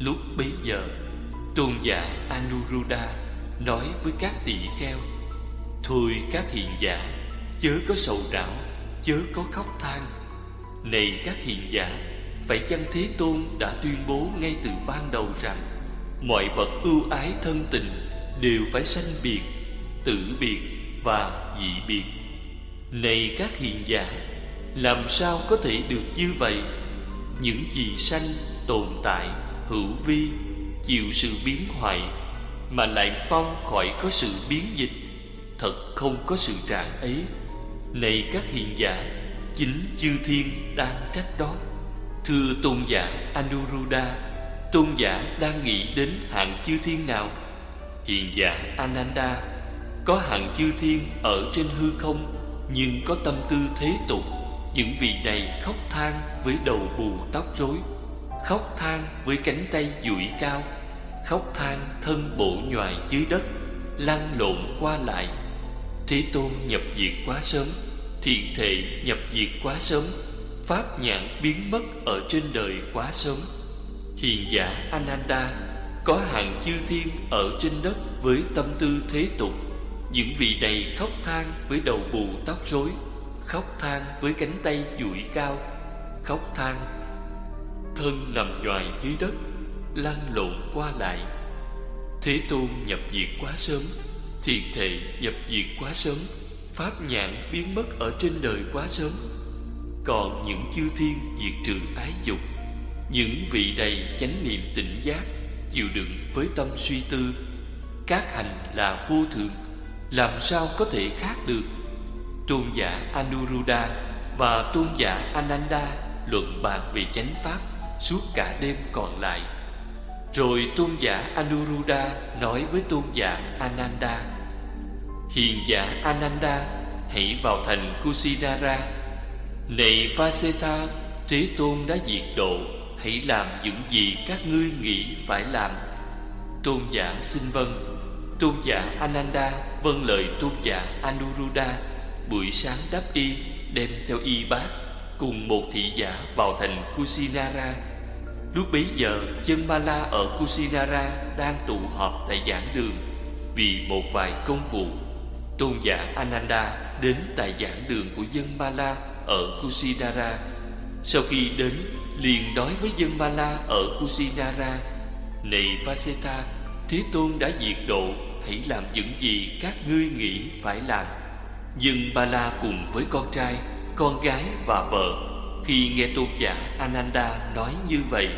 Lúc bấy giờ, Tôn giả Anuruddha nói với các tỳ kheo, Thôi các hiền giả, Chớ có sầu não, Chớ có khóc than. Này các hiền giả Vậy chăng Thế Tôn đã tuyên bố ngay từ ban đầu rằng Mọi vật ưu ái thân tình Đều phải sanh biệt, Tử biệt và dị biệt? Này các hiền giả, Làm sao có thể được như vậy? Những gì sanh tồn tại Hữu vi, Chịu sự biến hoại, Mà lại mong khỏi có sự biến dịch. Thật không có sự trạng ấy. Này các hiện giả, Chính chư thiên đang trách đó. Thưa tôn giả Anuruddha, Tôn giả đang nghĩ đến hạng chư thiên nào? Hiện giả Ananda, Có hạng chư thiên ở trên hư không, Nhưng có tâm tư thế tục. Những vị này khóc than với đầu bù tóc rối. Khóc than với cánh tay duỗi cao, Khóc than thân bộ nhoài dưới đất, Lăn lộn qua lại. Thế Tôn nhập diệt quá sớm, Thiện thệ nhập diệt quá sớm, Pháp nhãn biến mất ở trên đời quá sớm. Hiền giả Ananda Có hàng chư thiên ở trên đất với tâm tư thế tục. Những vị này khóc than với đầu bù tóc rối, Khóc than với cánh tay duỗi cao, Khóc than Thân nằm nhoài dưới đất, Lăn lộn qua lại. Thế Tôn nhập diệt quá sớm thiền thệ nhập diệt quá sớm, Pháp nhãn biến mất ở trên đời quá sớm. Còn những chư thiên diệt trừ ái dục, Những vị đầy chánh niệm tỉnh giác Chịu đựng với tâm suy tư, Các hành là vô thường, Làm sao có thể khác được? Tôn giả Anuruddha Và tôn giả Ananda Luận bàn về chánh pháp. Suốt cả đêm còn lại. Rồi tôn giả Anuruddha Nói với tôn giả Ananda, Hiền giả Ananda, Hãy vào thành Kusinara. Này Vasetha, Thế Tôn đã diệt độ, Hãy làm những gì các ngươi nghĩ phải làm. Tôn giả xin vâng Tôn giả Ananda Vâng lời tôn giả Anuruddha, Buổi sáng đáp y, Đem theo y bát, Cùng một thị giả vào thành Kusinara. Lúc bấy giờ Chân Mala ở Kusinara Đang tụ họp tại giảng đường Vì một vài công vụ Tôn giả Ananda đến tại giảng đường của dân Mala ở Kusinara. Sau khi đến, liền nói với dân Mala ở Kusinara: "Này Vaseta, Thế Tôn đã diệt độ, hãy làm những gì các ngươi nghĩ phải làm." Dân Mala cùng với con trai, con gái và vợ khi nghe tôn giả Ananda nói như vậy,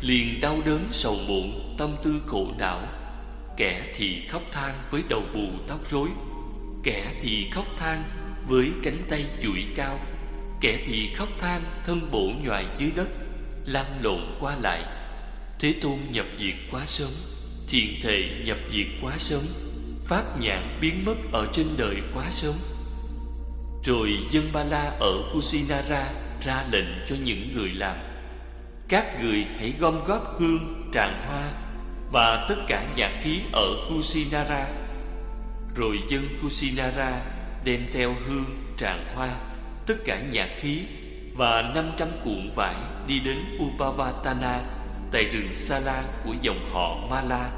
liền đau đớn sầu muộn, tâm tư khổ não. Kẻ thì khóc than với đầu bù tóc rối, Kẻ thì khóc than với cánh tay duỗi cao Kẻ thì khóc than thân bộ nhoài dưới đất Lăn lộn qua lại Thế Tôn nhập diệt quá sớm thiền thệ nhập diệt quá sớm Pháp nhãn biến mất ở trên đời quá sớm Rồi dân Ba La ở Kusinara ra lệnh cho những người làm. Các người hãy gom góp hương, tràng hoa Và tất cả nhạc khí ở Kusinara. Rồi dân Kusinara đem theo hương, tràng hoa, tất cả nhạc khí và 500 cuộn vải đi đến Upavatana tại rừng Sala của dòng họ Mala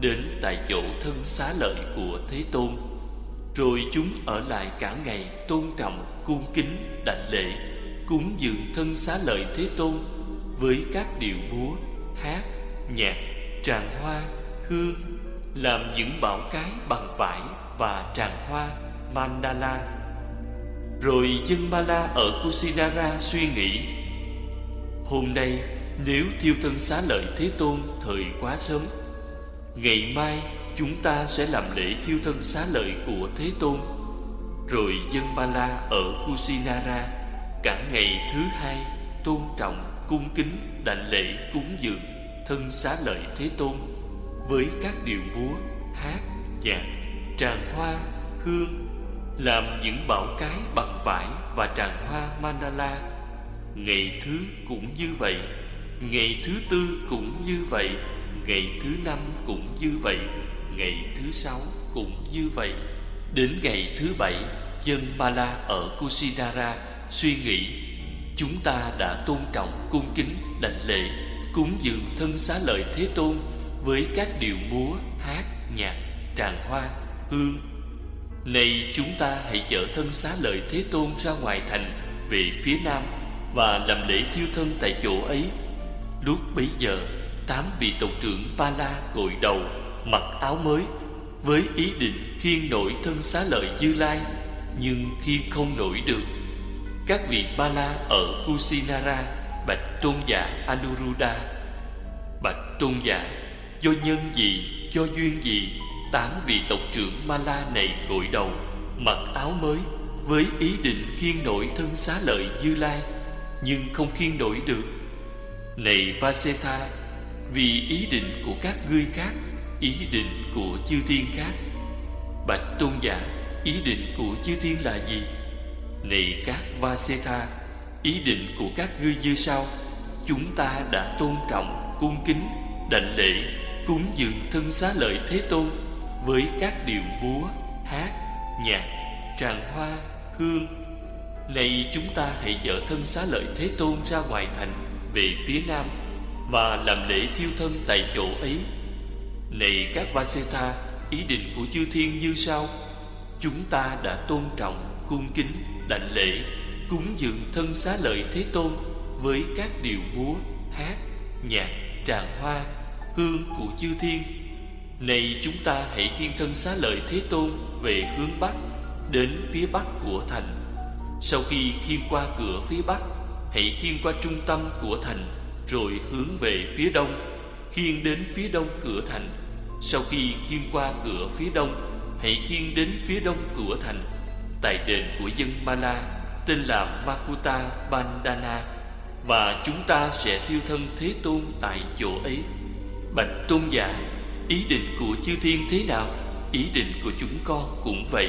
đến tại chỗ thân xá lợi của Thế Tôn. Rồi chúng ở lại cả ngày tôn trọng, cung kính, đảnh lễ, cúng dường thân xá lợi Thế Tôn với các điệu múa, hát, nhạc, tràng hoa, hương, làm những bảo cái bằng vải và tràng hoa mandala. Rồi dân Mala ở Kusinara suy nghĩ Hôm nay nếu thiêu thân xá lợi Thế Tôn thời quá sớm Ngày mai chúng ta sẽ làm lễ thiêu thân xá lợi của Thế Tôn. Rồi dân Mala ở Kusinara Cả ngày thứ hai tôn trọng, cung kính, đảnh lễ, cúng dường Thân xá lợi Thế Tôn. Với các điệu múa, hát, nhạc tràng hoa, hương Làm những bảo cái bằng vải và tràng hoa mandala. Ngày thứ cũng như vậy Ngày thứ tư cũng như vậy Ngày thứ năm cũng như vậy Ngày thứ sáu cũng như vậy. Đến ngày thứ bảy Dân Mala ở Kusinara suy nghĩ Chúng ta đã tôn trọng cung kính đảnh lễ cúng dường thân xá lợi Thế Tôn với các điệu múa, hát, nhạc, tràng hoa, hương. nay chúng ta hãy chở thân xá lợi Thế Tôn ra ngoài thành về phía nam và làm lễ thiêu thân tại chỗ ấy. Lúc bấy giờ, tám vị tộc trưởng Ba La gội đầu, mặc áo mới với ý định khiêng nổi thân xá lợi Như Lai, nhưng khiêng không nổi được. Các vị Ba La ở Kusinara bạch tôn giả Anuruddha. Bạch tôn giả, do nhân gì, do duyên gì, tám vị tộc trưởng Ma La này gội đầu, mặc áo mới với ý định khiêng nổi thân xá lợi Như Lai, nhưng không khiêng nổi được. Này Vasetha, vì ý định của các ngươi khác ý định của chư thiên khác bạch tôn giả ý định của chư thiên là gì này các vasetha ý định của các ngươi như sau. Chúng ta đã tôn trọng cung kính đảnh lễ cúng dường thân xá lợi thế tôn với các điệu múa hát nhạc tràng hoa hương. Này chúng ta hãy dỡ thân xá lợi thế tôn ra ngoài thành về phía nam và làm lễ thiêu thân tại chỗ ấy. Này các Vasetha Ý định của chư thiên như sau. Chúng ta đã tôn trọng Cung kính, đảnh lễ Cúng dường thân xá lợi Thế Tôn Với các điệu múa, hát, nhạc, tràng hoa Hương của chư thiên. Này chúng ta hãy khiêng thân xá lợi Thế Tôn Về hướng Bắc Đến phía Bắc của thành. Sau khi khiêng qua cửa phía Bắc Hãy khiêng qua trung tâm của thành Rồi hướng về phía Đông. Khiêng đến phía đông cửa thành. Sau khi khiêng qua cửa phía đông hãy khiêng đến phía đông cửa thành tại đền của dân Mala tên là Makuta Bandana và chúng ta sẽ thiêu thân Thế Tôn tại chỗ ấy. Bạch Tôn giả, ý định của chư thiên thế nào? Ý định của chúng con cũng vậy.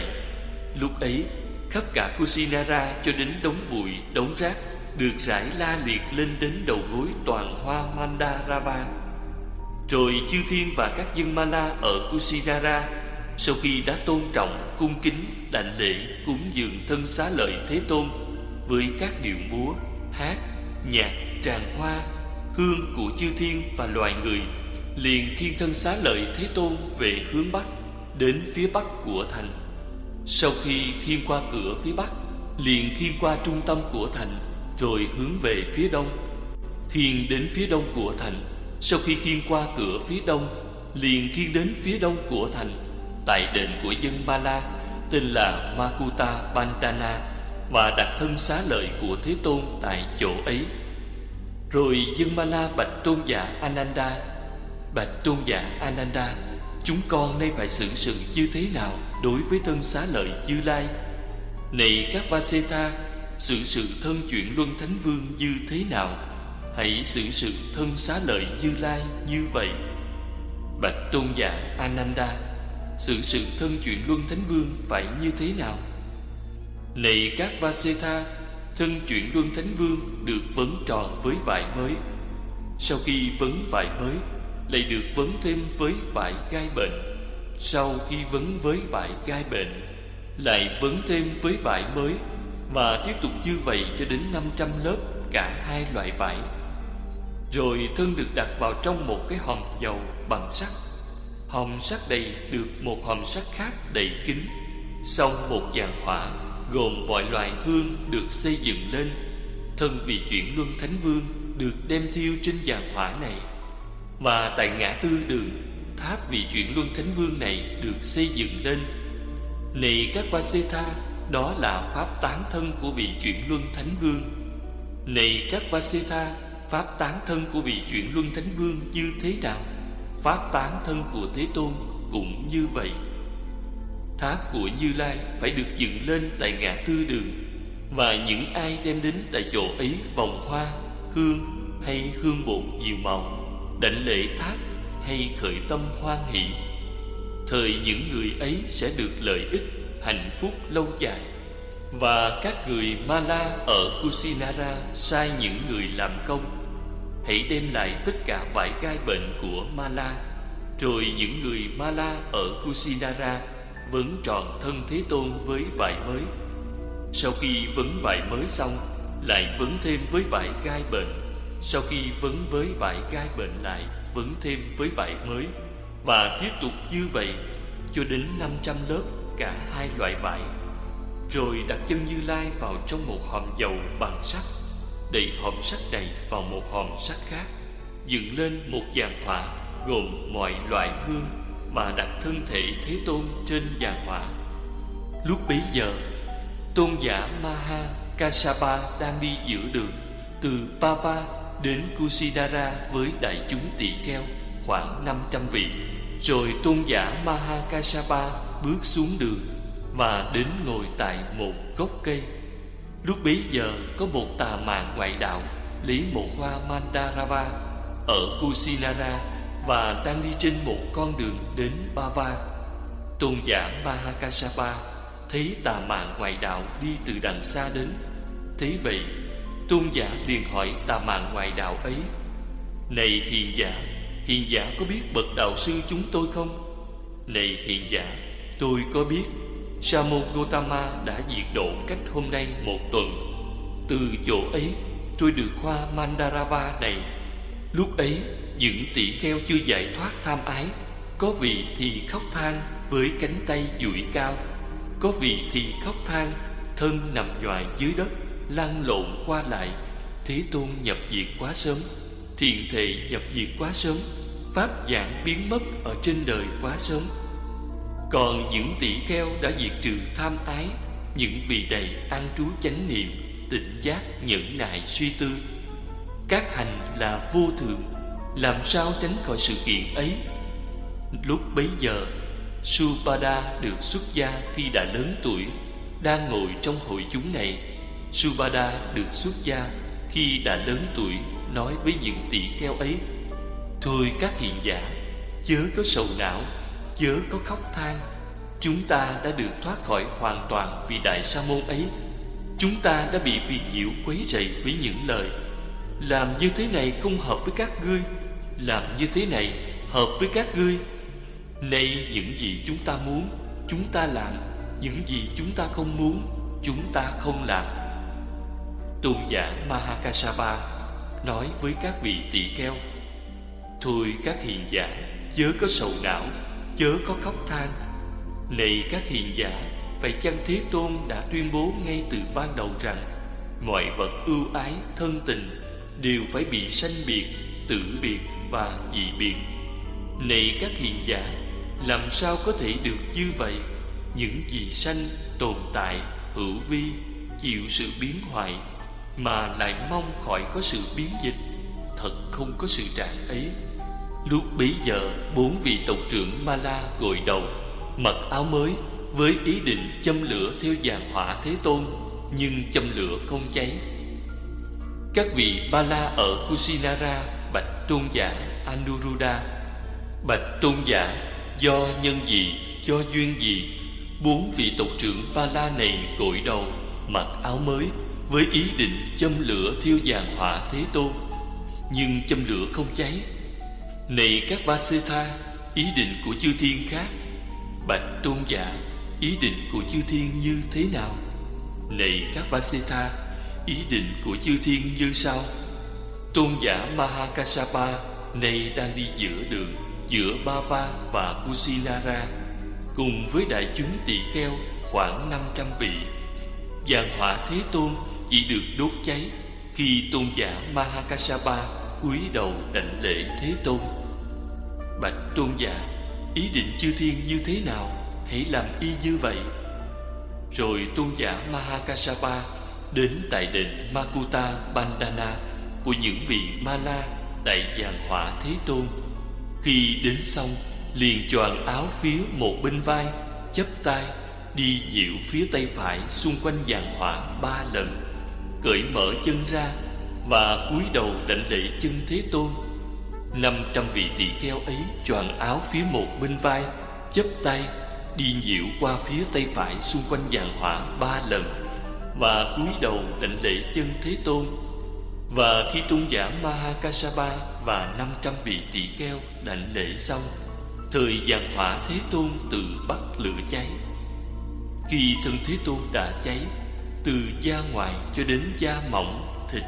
Lúc ấy, khắp cả Kusinara cho đến đống bụi, đống rác được rải la liệt lên đến đầu gối toàn hoa Mandarava rồi chư thiên và các dân Mala ở Kusinara sau khi đã tôn trọng, cung kính, đảnh lễ, cúng dường thân xá lợi Thế Tôn Với các điệu múa, hát, nhạc, tràng hoa, hương của chư thiên và loài người Liền thiên thân xá lợi Thế Tôn về hướng Bắc Đến phía Bắc của thành. Sau khi thiên qua cửa phía Bắc Liền thiên qua trung tâm của thành Rồi hướng về phía Đông. Thiên đến phía Đông của thành sau khi khiên qua cửa phía đông Liền khiên đến phía đông của thành. Tại đền của dân Ba La, Tên là Makuta Bandana Và đặt thân xá lợi của Thế Tôn tại chỗ ấy. Rồi dân Ba La bạch tôn giả Ananda, Bạch tôn giả Ananda, Chúng con nay phải xử sự như thế nào Đối với thân xá lợi Như Lai? Này các Vasetha xử sự thân chuyển luân thánh vương như thế nào? Hãy xử sự thân xá lợi Như Lai như vậy. Bạch Tôn giả Ananda sự sự thân chuyện Luân Thánh Vương phải như thế nào? Này các Vasetha Thân chuyện Luân Thánh Vương được vấn tròn với vải mới. Sau khi vấn vải mới, Lại được vấn thêm với vải gai bệnh. Sau khi vấn với vải gai bệnh, Lại vấn thêm với vải mới Và tiếp tục như vậy cho đến 500 lớp cả hai loại vải. Rồi thân được đặt vào trong một cái hòm dầu bằng sắt. Hòm sắt đầy được một hòm sắt khác đầy kín. Xong một dàn hỏa gồm mọi loài hương được xây dựng lên. Thân vị chuyển luân thánh vương được đem thiêu trên dàn hỏa này. Và tại ngã tư đường, Tháp vị chuyển luân thánh vương này được xây dựng lên. Này các Vasetha Đó là pháp tán thân của vị chuyển luân thánh vương. Này các Vasetha Pháp tán thân của vị chuyển luân thánh vương như thế nào? Pháp tán thân của Thế Tôn cũng như vậy. Tháp của Như Lai phải được dựng lên tại ngã tư đường Và những ai đem đến tại chỗ ấy vòng hoa, hương hay hương bột nhiều màu Đảnh lễ tháp hay khởi tâm hoan hỷ. Thời những người ấy sẽ được lợi ích, hạnh phúc lâu dài. Và các người Ma La ở Kusinara sai những người làm công. Hãy đem lại tất cả vải gai bệnh của Mala. Rồi những người Mala ở Kusinara Vấn trọn thân Thế Tôn với vải mới. Sau khi vấn vải mới xong, Lại vấn thêm với vải gai bệnh. Sau khi vấn với vải gai bệnh lại Vấn thêm với vải mới. Và tiếp tục như vậy Cho đến 500 lớp cả hai loại vải. Rồi đặt chân Như Lai vào trong một hòm dầu bằng sắt đầy hòm sắt này vào một hòm sắt khác, Dựng lên một giàn hỏa Gồm mọi loại hương Mà đặt thân thể Thế Tôn trên giàn hỏa Lúc bấy giờ, Tôn giả Maha kasapa đang đi giữa đường, Từ Pava đến kusidara với đại chúng tỳ kheo khoảng 500 vị. Rồi tôn giả Maha kasapa bước xuống đường Và đến ngồi tại một gốc cây. Lúc bấy giờ có một tà mạng ngoại đạo, Lấy một hoa Mandarava Ở Kusinara Và đang đi trên một con đường đến Bava Tôn giả Mahakasapa Thấy tà mạng ngoại đạo đi từ đằng xa đến, Thấy vậy, Tôn giả liền hỏi tà mạng ngoại đạo ấy, Này hiền giả Hiền giả có biết bậc đạo sư chúng tôi không? Này hiền giả, Tôi có biết Samo Gotama đã diệt độ cách hôm nay một tuần. Từ chỗ ấy, tôi được khoa Mandarava này. Lúc ấy, những tỷ kheo chưa giải thoát tham ái. Có vị thì khóc than với cánh tay duỗi cao. Có vị thì khóc than, Thân nằm nhòi dưới đất, Lăn lộn qua lại. Thế Tôn nhập diệt quá sớm, Thiền thệ nhập diệt quá sớm. Pháp giảng biến mất ở trên đời quá sớm. Còn những tỷ kheo đã diệt trừ tham ái, Những vị đầy an trú chánh niệm Tịnh giác nhẫn nại suy tư, Các hành là vô thường, Làm sao tránh khỏi sự kiện ấy? Lúc bấy giờ, Supada được xuất gia khi đã lớn tuổi, Đang ngồi trong hội chúng này. Subhada được xuất gia khi đã lớn tuổi, Nói với những tỷ kheo ấy, Thôi các hiền giả, Chớ có sầu não Chớ có khóc than. Chúng ta đã được thoát khỏi hoàn toàn vì đại sa môn ấy. Chúng ta đã bị phiền nhiễu quấy rầy với những lời. Làm như thế này không hợp với các ngươi. Làm như thế này hợp với các ngươi. Nay những gì chúng ta muốn, Chúng ta làm. Những gì chúng ta không muốn, Chúng ta không làm. Tôn giả Mahakasapa Nói với các vị tỳ kheo, Thôi các hiền giả, Chớ có sầu não. Chớ có khóc than. Này các hiền giả Vậy chăng Thế Tôn đã tuyên bố ngay từ ban đầu rằng Mọi vật ưu ái, thân tình Đều phải bị sanh biệt, tử biệt và dị biệt? Này các hiền giả làm sao có thể được như vậy? Những gì sanh tồn tại Hữu vi Chịu sự biến hoại Mà lại mong khỏi có sự biến dịch Thật không có sự trạng ấy. Lúc bấy giờ Bốn vị tổng trưởng Ma La gội đầu Mặc áo mới Với ý định châm lửa theo dàn hỏa Thế Tôn Nhưng châm lửa không cháy. Các vị Ba La ở Kusinara Bạch tôn giả Anuruddha. Bạch tôn giả Do nhân gì, do duyên gì Bốn vị tộc trưởng Ba La này gội đầu Mặc áo mới Với ý định châm lửa thiêu giàn hỏa Thế Tôn Nhưng châm lửa không cháy. Này các Vasitha Ý định của chư thiên khác Bạch tôn giả, Ý định của chư thiên như thế nào Này các Vasitha Ý định của chư thiên như sau Tôn giả Mahakasapa Này đang đi giữa đường, giữa Bava và Kusinara, cùng với đại chúng tỷ kheo khoảng 500 vị. Giàn hỏa Thế Tôn chỉ được đốt cháy khi tôn giả Mahakasapa cúi đầu đảnh lễ Thế Tôn. Bạch tôn giả, ý định chư thiên như thế nào, hãy làm y như vậy. Rồi tôn giả Mahakasapa đến tại đền Makuta Bandana của những vị Ma La tại giàn hỏa Thế Tôn. Khi đến xong Liền choàng áo phía một bên vai chấp tay Đi dịu phía tay phải Xung quanh giàn hỏa ba lần. Cởi mở chân ra Và cúi đầu đảnh lễ chân Thế Tôn. Năm trăm vị tỳ kheo ấy choàng áo phía một bên vai chấp tay Đi nhiễu qua phía tay phải xung quanh giàn hỏa ba lần Và cúi đầu đảnh lễ chân Thế Tôn. Và khi tôn giả Mahakasapa và 500 vị tỷ kheo đảnh lễ xong Thời giàn hỏa Thế Tôn từ bắt lửa cháy. Khi thân Thế Tôn đã cháy Từ da ngoài cho đến da mỏng, thịt,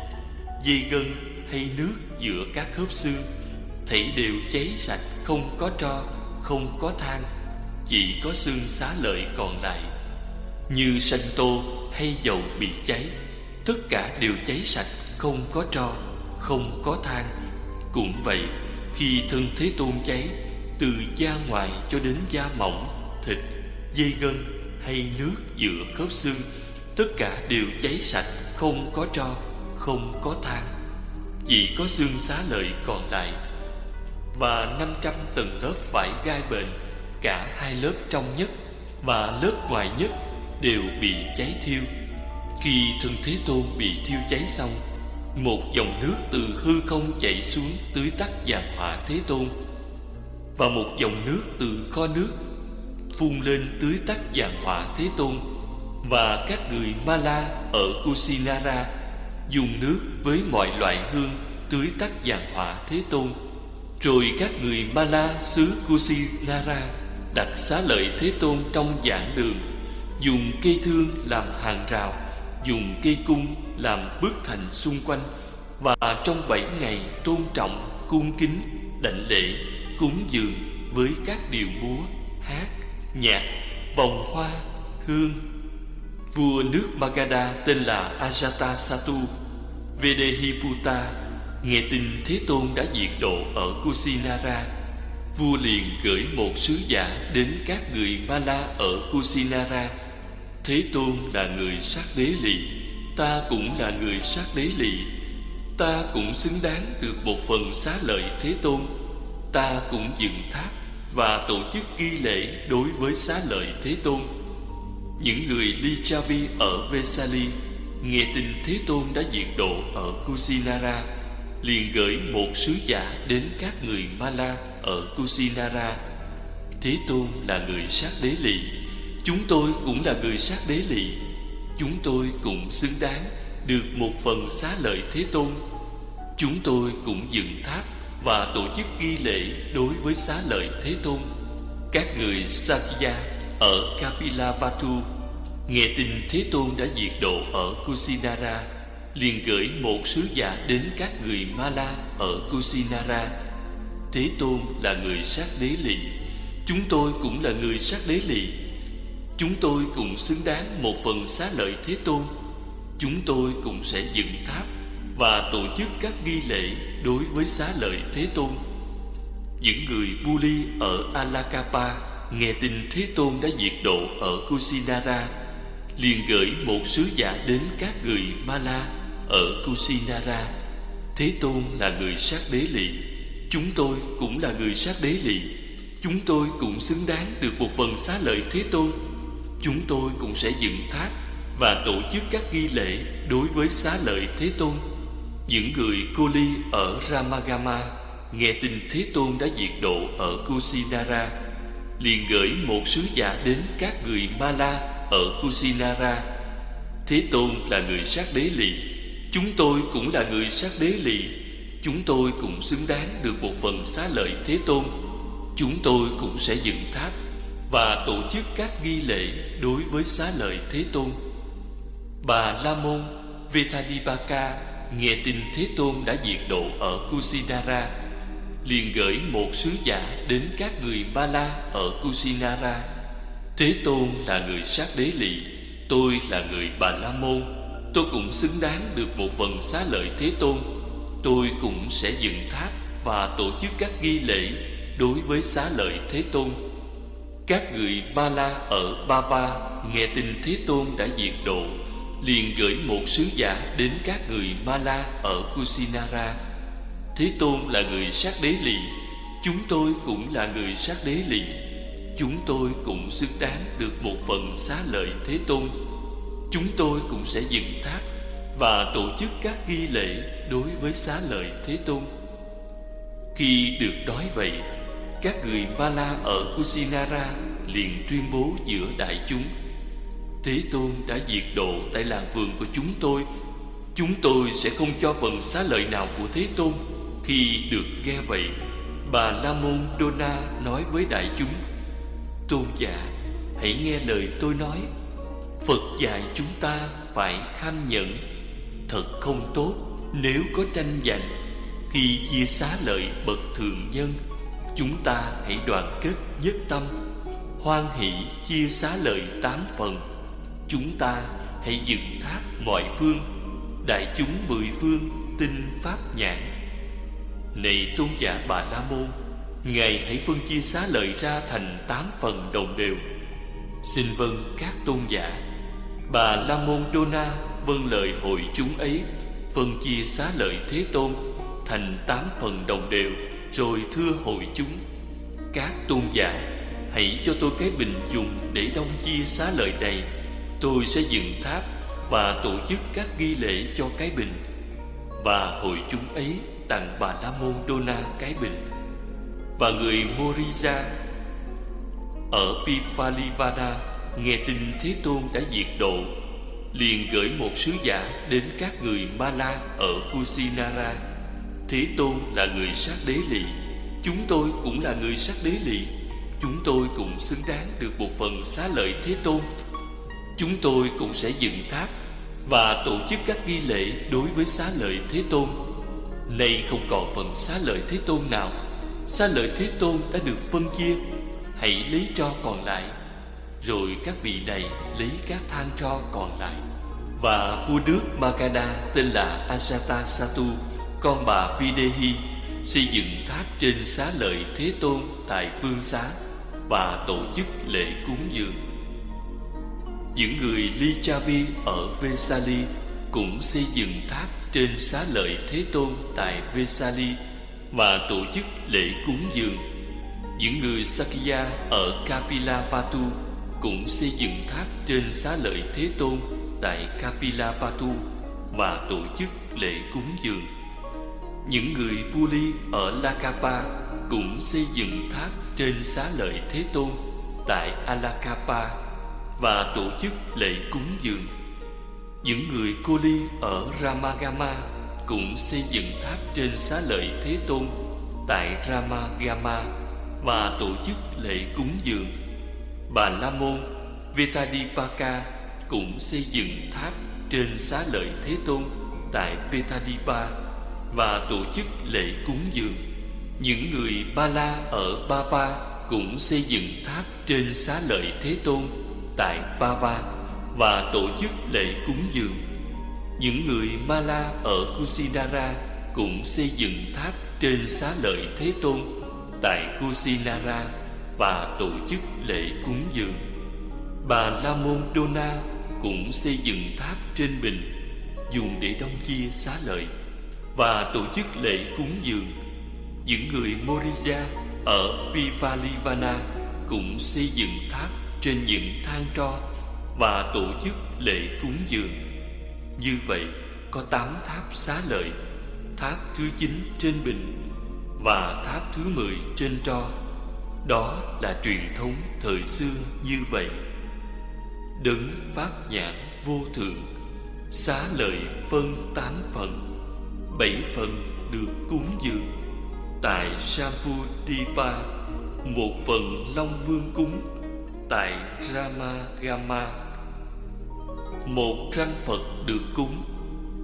dây gân, hay nước giữa các khớp xương Thảy đều cháy sạch Không có tro Không có than Chỉ có xương xá lợi còn lại. Như sanh tô hay dầu bị cháy Tất cả đều cháy sạch Không có tro Không có than. Cũng vậy Khi thân Thế Tôn cháy Từ da ngoài cho đến da mỏng Thịt, dây gân hay nước giữa khớp xương Tất cả đều cháy sạch Không có tro Không có than. Chỉ có xương xá lợi còn lại. Và 500 tầng lớp vải gai bệnh Cả hai lớp trong nhất Và lớp ngoài nhất Đều bị cháy thiêu. Khi thân Thế Tôn bị thiêu cháy xong, Một dòng nước từ hư không chảy xuống Tưới tắt giàn hỏa Thế Tôn, Và một dòng nước từ kho nước Phun lên tưới tắt giàn hỏa Thế Tôn, Và các người Mala ở Kusinara Dùng nước với mọi loại hương Tưới tắt giàn hỏa Thế Tôn. Rồi các người Mala xứ Kusilara Đặt xá lợi Thế Tôn trong giảng đường Dùng cây thương làm hàng rào Dùng cây cung làm bức thành xung quanh Và trong bảy ngày tôn trọng, cung kính, đảnh lễ, cúng dường Với các điệu múa, hát, nhạc, vòng hoa, hương. Vua nước Magadha tên là Ajatasattu Vedehiputa Nghe tin Thế Tôn đã diệt độ ở Kusinara, Vua liền gửi một sứ giả đến các người Mala ở Kusinara. Thế Tôn là người sát đế lì Ta cũng là người sát đế lì Ta cũng xứng đáng được một phần xá lợi Thế Tôn. Ta cũng dựng tháp và tổ chức ghi lễ đối với xá lợi Thế Tôn. Những người Lichavi ở Vesali Nghe tin Thế Tôn đã diệt độ ở Kusinara liền gửi một sứ giả đến các người Mala ở Kusinara. Thế Tôn là người sát đế lì Chúng tôi cũng là người sát đế lì Chúng tôi cũng xứng đáng Được một phần xá lợi Thế Tôn. Chúng tôi cũng dựng tháp Và tổ chức ghi lễ đối với xá lợi Thế Tôn. Các người Satya ở Kapilavatthu Nghe tin Thế Tôn đã diệt độ ở Kusinara liền gửi một sứ giả đến các người Mala ở Kusinara. Thế Tôn là người sát đế lì Chúng tôi cũng là người sát đế lì Chúng tôi cũng xứng đáng một phần xá lợi Thế Tôn. Chúng tôi cũng sẽ dựng tháp Và tổ chức các nghi lễ đối với xá lợi Thế Tôn. Những người Buli ở Alakapa Nghe tin Thế Tôn đã diệt độ ở Kusinara, liền gửi một sứ giả đến các người Mala ở Kusinara, Thế Tôn là người sát đế lì Chúng tôi cũng là người sát đế lì Chúng tôi cũng xứng đáng được một phần xá lợi Thế Tôn. Chúng tôi cũng sẽ dựng tháp Và tổ chức các nghi lễ đối với xá lợi Thế Tôn. Những người cô ly ở Ramagama Nghe tin Thế Tôn đã diệt độ ở Kusinara, liền gửi một sứ giả đến các người Mala ở Kusinara. Thế Tôn là người sát đế lì Chúng tôi cũng là người sát đế lì. Chúng tôi cũng xứng đáng được một phần xá lợi Thế Tôn. Chúng tôi cũng sẽ dựng tháp Và tổ chức các nghi lễ đối với xá lợi Thế Tôn. Bà La Môn Vetadipaka nghe tin Thế Tôn đã diệt độ ở Kusinara, liền gửi một sứ giả đến các người Ba La ở Kusinara. Thế Tôn là người sát đế lì, Tôi là người Bà La Môn. Tôi cũng xứng đáng được một phần xá lợi Thế Tôn. Tôi cũng sẽ dựng tháp và tổ chức các nghi lễ đối với xá lợi Thế Tôn. Các người Ba La ở Ba Va nghe tin Thế Tôn đã diệt độ, liền gửi một sứ giả đến các người Ma La ở Kusinara. Thế Tôn là người sát đế lì Chúng tôi cũng là người sát đế lì Chúng tôi cũng xứng đáng được một phần xá lợi Thế Tôn. Chúng tôi cũng sẽ dựng tháp Và tổ chức các nghi lễ đối với xá lợi Thế Tôn. Khi được nói vậy, Các người Ba La ở Kusinara liền tuyên bố giữa đại chúng. Thế Tôn đã diệt độ tại làng vườn của chúng tôi. Chúng tôi sẽ không cho phần xá lợi nào của Thế Tôn. Khi được nghe vậy, Bà La Môn Dona nói với đại chúng, Tôn giả Hãy nghe lời tôi nói. Phật dạy chúng ta phải kham nhẫn, Thật không tốt nếu có tranh giành. Khi chia xá lợi bậc thường nhân, Chúng ta hãy đoàn kết nhất tâm, Hoan hỷ chia xá lợi tám phần. Chúng ta hãy dựng tháp mọi phương, Đại chúng mười phương tinh pháp nhãn. Này tôn giả Bà La Môn, Ngài hãy phân chia xá lợi ra thành tám phần đồng đều. Xin vâng các tôn giả. Bà La Môn Đô Na vâng lời hội chúng ấy Phân chia xá lợi Thế Tôn Thành tám phần đồng đều, Rồi thưa hội chúng. Các tôn giả, Hãy cho tôi cái bình dùng để đông chia xá lợi này. Tôi sẽ dựng tháp Và tổ chức các nghi lễ cho cái bình. Và hội chúng ấy tặng bà La Môn Đô Na cái bình. Và người Moriza Ở Pipalivana Nghe tin Thế Tôn đã diệt độ liền gửi một sứ giả đến các người Ma La ở Kusinara. Thế Tôn là người sát đế lì, chúng tôi cũng là người sát đế lì, chúng tôi cũng xứng đáng được một phần xá lợi Thế Tôn. Chúng tôi cũng sẽ dựng tháp và tổ chức các nghi lễ đối với xá lợi Thế Tôn. Nay không còn phần xá lợi Thế Tôn nào, xá lợi Thế Tôn đã được phân chia, hãy lấy cho còn lại rồi các vị này lấy các than tro còn lại. Và vua nước Magadha tên là Ajatasattu Con bà Videhi xây dựng tháp trên xá lợi Thế Tôn tại Phương Xá Và tổ chức lễ cúng dường. Những người Lichavi ở Vesali cũng xây dựng tháp trên xá lợi Thế Tôn tại Vesali Và tổ chức lễ cúng dường. Những người Sakya ở Kapilavatthu cũng xây dựng tháp trên xá lợi Thế Tôn tại Kapilavatthu và tổ chức lễ cúng dường. Những người Puli ở Lakapa cũng xây dựng tháp trên xá lợi Thế Tôn tại Alakapa và tổ chức lễ cúng dường. Những người Koli ở Ramagama cũng xây dựng tháp trên xá lợi Thế Tôn tại Ramagama và tổ chức lễ cúng dường. Bà La Môn, Vitadipaka cũng xây dựng tháp trên xá lợi Thế Tôn tại Vitadipa và tổ chức lễ cúng dường. Những người Ba La ở Bava cũng xây dựng tháp trên xá lợi Thế Tôn tại Bava và tổ chức lễ cúng dường. Những người Ma La ở Kusinara cũng xây dựng tháp trên xá lợi Thế Tôn tại Kusinara và tổ chức lễ cúng dường. Bà La Môn Đô Na cũng xây dựng tháp trên bình dùng để đông chia xá lợi và tổ chức lễ cúng dường. Những người Morija ở Pivalivana cũng xây dựng tháp trên những thang tro và tổ chức lễ cúng dường. Như vậy, có tám tháp xá lợi, tháp thứ chín trên bình và tháp thứ mười trên tro đó là truyền thống thời xưa như vậy. Đứng phát nhãn vô thượng, Xá lợi phân tám phần, Bảy phần được cúng dường. Tại Samputipa Một phần Long Vương cúng. Tại Ramagama, Một răng Phật được cúng.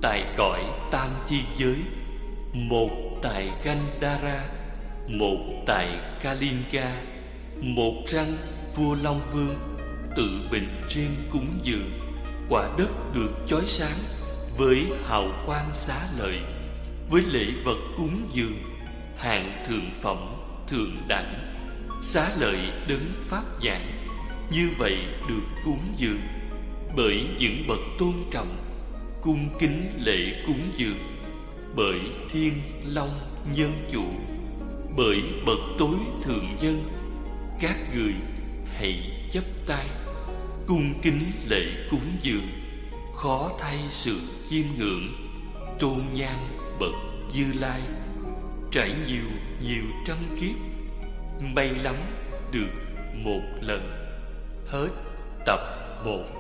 Tại cõi Tam Chi Giới, Một tại Gandhara một tại Kalinga, Một răng vua Long Vương, Tự bình trên cúng dường. Quả đất được chói sáng Với hào quang xá lợi, Với lễ vật cúng dường, Hạng thượng phẩm, thượng đẳng. Xá lợi đấng pháp giảng, Như vậy được cúng dường. Bởi những bậc tôn trọng, Cung kính lễ cúng dường. Bởi thiên long nhân chủ bởi bậc tối thượng nhân, các người hãy chấp tay, cung kính lễ cúng dường, khó thay sự chiêm ngưỡng, tôn nhan bậc dư lai. Trải nhiều nhiều trăm kiếp, may lắm được một lần. Hết tập một.